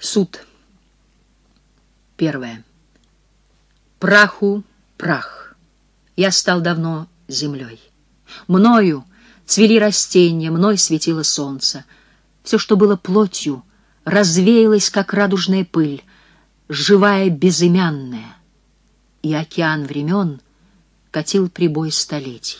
Суд. Первое. Праху прах. Я стал давно землей. Мною цвели растения, мной светило солнце. Все, что было плотью, развеялось, как радужная пыль, живая безымянная. И океан времен катил прибой столетий.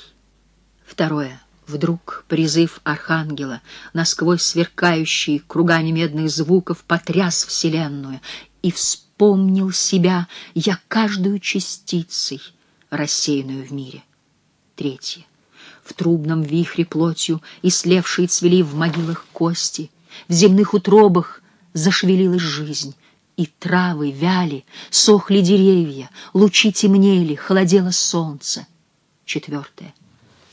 Второе. Вдруг призыв архангела, насквозь сверкающий кругами медных звуков, потряс вселенную, и вспомнил себя я каждую частицей, рассеянную в мире. Третье. В трубном вихре плотью и слевшие цвели в могилах кости, в земных утробах зашевелилась жизнь, и травы вяли, сохли деревья, лучи темнели, холодело солнце. Четвертое.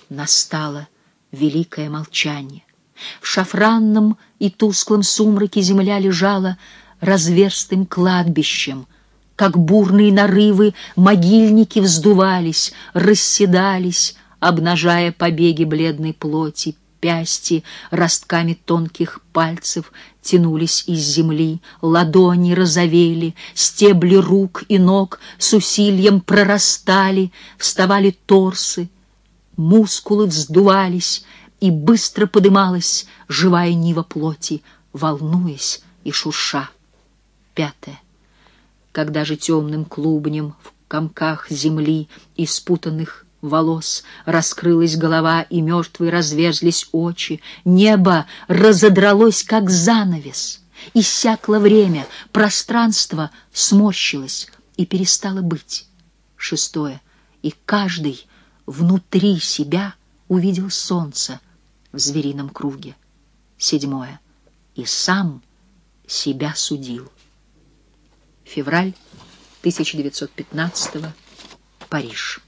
Настало великое молчание. В шафранном и тусклом сумраке земля лежала разверстым кладбищем, как бурные нарывы могильники вздувались, расседались, обнажая побеги бледной плоти, пясти ростками тонких пальцев тянулись из земли, ладони розовели, стебли рук и ног с усилием прорастали, вставали торсы, мускулы вздувались, и быстро подымалась живая нива плоти, волнуясь и шурша. Пятое. Когда же темным клубнем в комках земли и спутанных волос раскрылась голова, и мертвые разверзлись очи, небо разодралось, как занавес, иссякло время, пространство сморщилось и перестало быть. Шестое. И каждый внутри себя увидел солнце в зверином круге. Седьмое. И сам себя судил. Февраль 1915 Париж.